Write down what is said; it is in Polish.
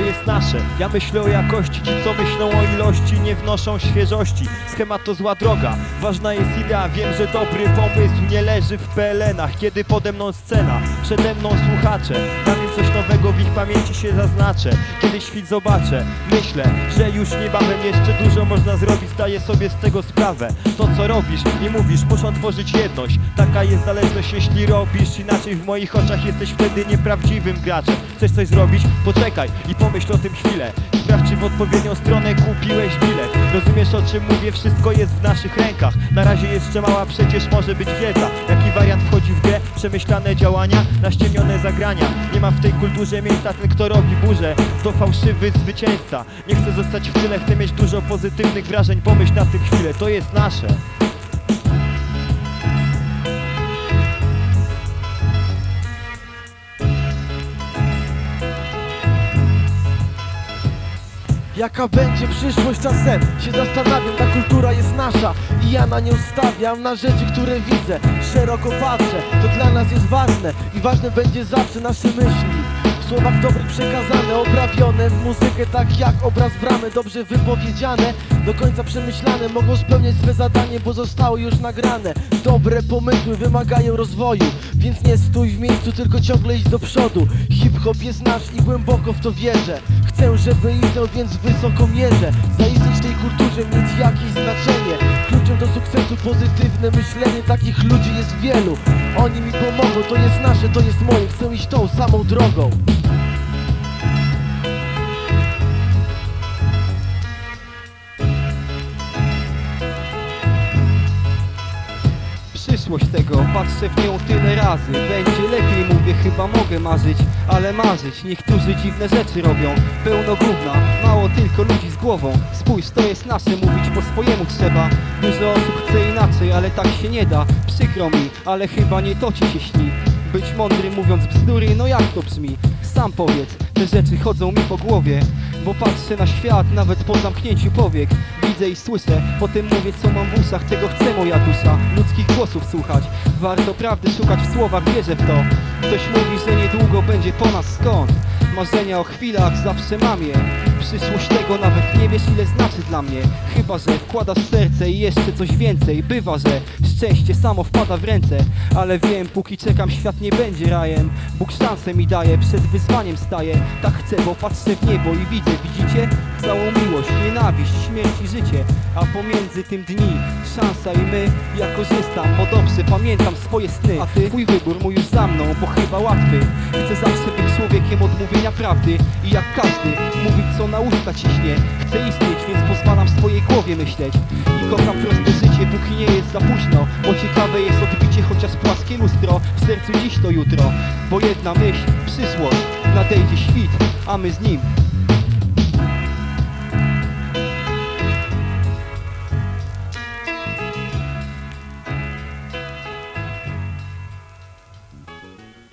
jest nasze. Ja myślę o jakości, ci co myślą o ilości Nie wnoszą świeżości, schemat to zła droga Ważna jest idea, wiem, że dobry pomysł Nie leży w PLN-ach, kiedy pode mną scena Przede mną słuchacze, dam coś nowego W ich pamięci się zaznaczę, kiedy świt zobaczę Myślę, że już niebawem jeszcze dużo można zrobić. Zdaję sobie z tego sprawę. To co robisz i mówisz, muszą tworzyć jedność. Taka jest zależność, jeśli robisz. Inaczej w moich oczach jesteś wtedy nieprawdziwym graczem. Chcesz coś zrobić? Poczekaj i pomyśl o tym chwilę. Sprawdź, czy w odpowiednią stronę kupiłeś bilet. Rozumiesz o czym mówię? Wszystko jest w naszych rękach. Na razie jeszcze mała, przecież może być wielka Jaki wariant wchodzi w grę? Przemyślane działania, naściemione zagrania. Nie ma w tej kulturze miejsca ten, kto robi burzę. To fałszywy zwycięzca. Nie chcę zostać w tyle, chcę mieć dużo pozytywnych wrażeń. Pomyśl na tym chwilę, to jest nasze Jaka będzie przyszłość czasem? Się zastanawiam, ta kultura jest nasza. I ja na nią stawiam na rzeczy, które widzę. Szeroko patrzę, to dla nas jest ważne. I ważne będzie zawsze nasze myśli. W słowach dobrych przekazane, oprawione w muzykę tak jak obraz w ramę Dobrze wypowiedziane, do końca przemyślane Mogą spełniać swe zadanie, bo zostały już nagrane. Dobre pomysły wymagają rozwoju Więc nie stój w miejscu, tylko ciągle idź do przodu. Hip-hop jest nasz i głęboko w to wierzę. Chcę, żeby istniał, więc wysoko mierzę. Zaistnieć tej kulturze, mieć jakieś znaczenie. Kluczem do sukcesu pozytywne myślenie Takich ludzi jest wielu. Oni mi pomogą, to jest nasze, to jest moje. Chcę iść tą samą drogą Przyszłość tego, patrzę w nią tyle razy. Będzie lepiej, mówię, chyba mogę marzyć Ale marzyć, niektórzy dziwne rzeczy robią. Pełno gówna, mało tylko ludzi z głową. Spójrz, to jest nasze, mówić po swojemu trzeba. Dużo osób chce inaczej, ale tak się nie da. Przykro mi, ale chyba nie to ci się śni. Być mądry mówiąc bzdury, no jak to brzmi? Sam powiedz, te rzeczy chodzą mi po głowie Bo patrzę na świat nawet po zamknięciu powiek. Widzę i słyszę, potem mówię co mam w uszach Tego chce moja dusza, ludzkich głosów słuchać Warto prawdy szukać w słowach, wierzę w to. Ktoś mówi, że niedługo będzie po nas skąd. Marzenia o chwilach zawsze mam je Przyszłość tego nawet nie wiesz ile znaczy dla mnie. Chyba, że wkładasz serce i jeszcze coś więcej. Bywa, że szczęście samo wpada w ręce. Ale wiem, póki czekam świat nie będzie rajem. Bóg szansę mi daje, przed wyzwaniem staję. Tak chcę, bo patrzę w niebo i widzę, widzicie? Całą miłość, nienawiść, śmierć i życie. A pomiędzy tym dni, szansa i my Ja korzystam, bo dobrze pamiętam swoje sny. A ty, twój wybór, mój już za mną, bo chyba łatwy. Chcę zawsze być człowiekiem odmówienia prawdy. I jak każdy, mówić co na usta ciśnie. Chcę istnieć, więc pozwalam swojej głowie myśleć. I kocham proste życie, póki nie jest za późno. Bo ciekawe jest odbicie chociaż płaskie lustro. W sercu dziś to jutro. Bo jedna myśl, przyszłość Nadejdzie świt, a my z nim